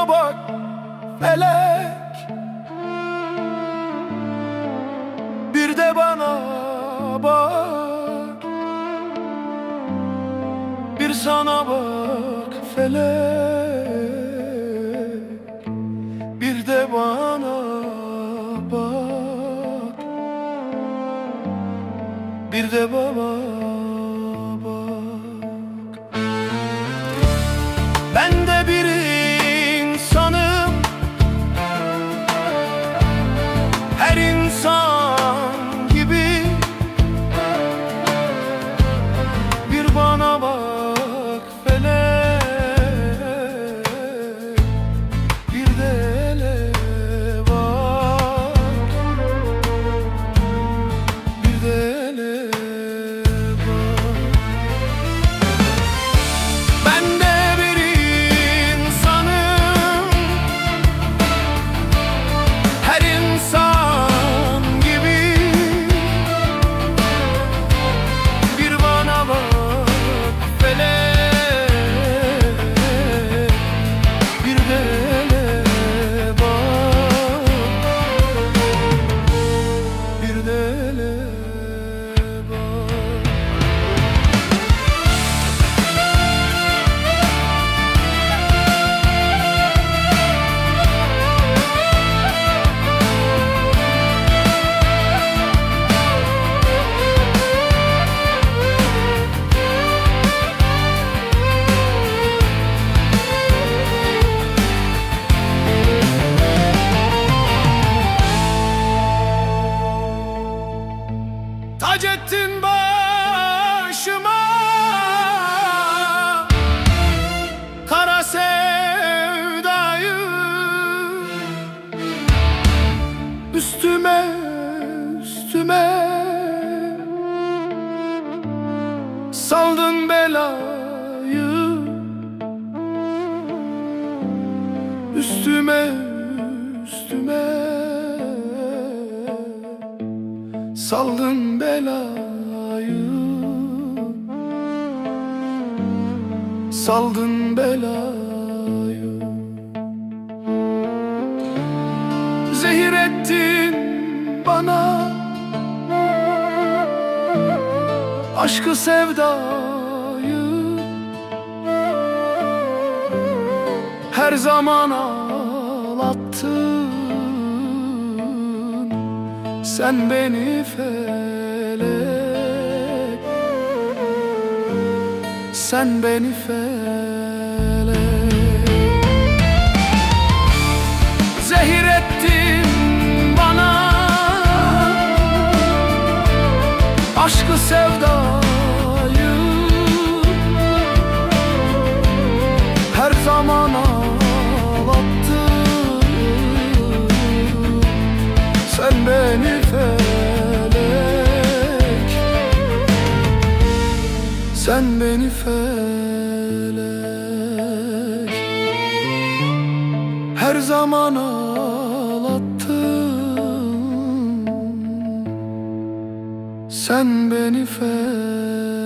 Sana bak felek. Bir de bana bak. Bir sana bak felek. Bir de bana bak üstüme Saldın belayı. Üstüme üstüme. Saldın belayı. Saldın belayı Aşkı sevdayı Her zaman ağlattın. Sen beni felek Sen beni felek ağlattın sen beni felek. Sen beni felek. Her zaman ağlattın. Sen beni felek